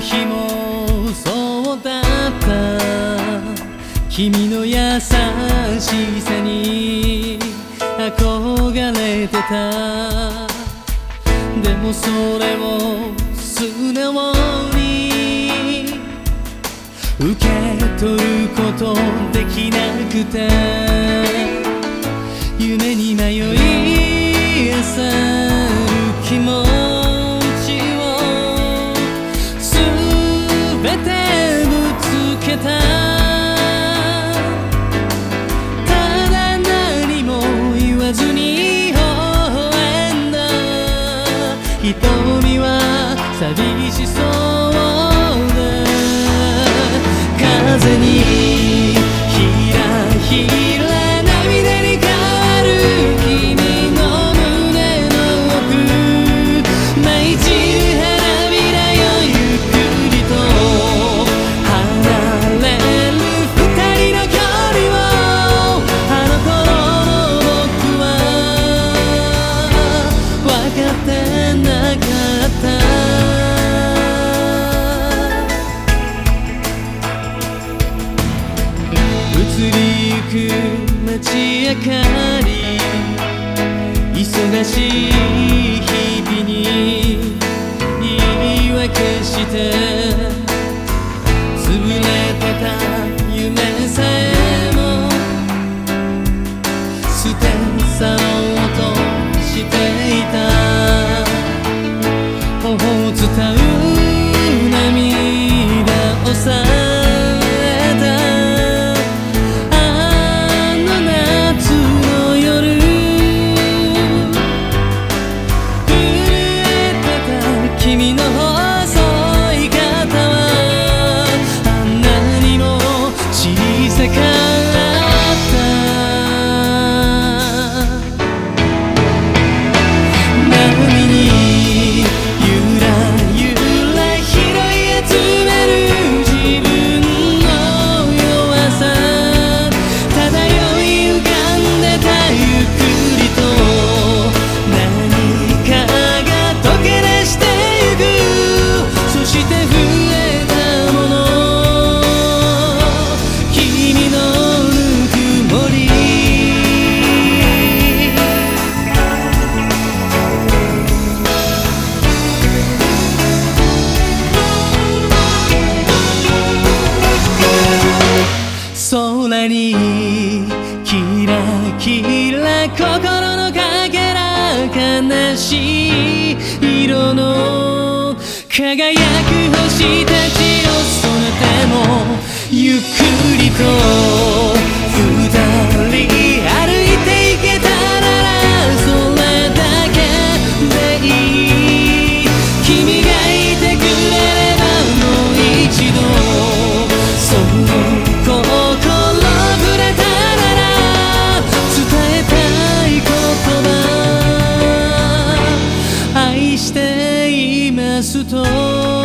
日もそうだった。君の優しさに憧れてた。でもそれを素直に受け取ることできなくて。夢に迷い朝る気もけた。ただ何も言わずに微笑んだ。瞳は寂しそう。街明かり忙しい日々に言い訳して潰れてた夢さえも捨て去ろうとしていた頬を伝う涙をさにキラキラ心のかけら悲しい色の輝く星たちをそなたもゆっくりと懂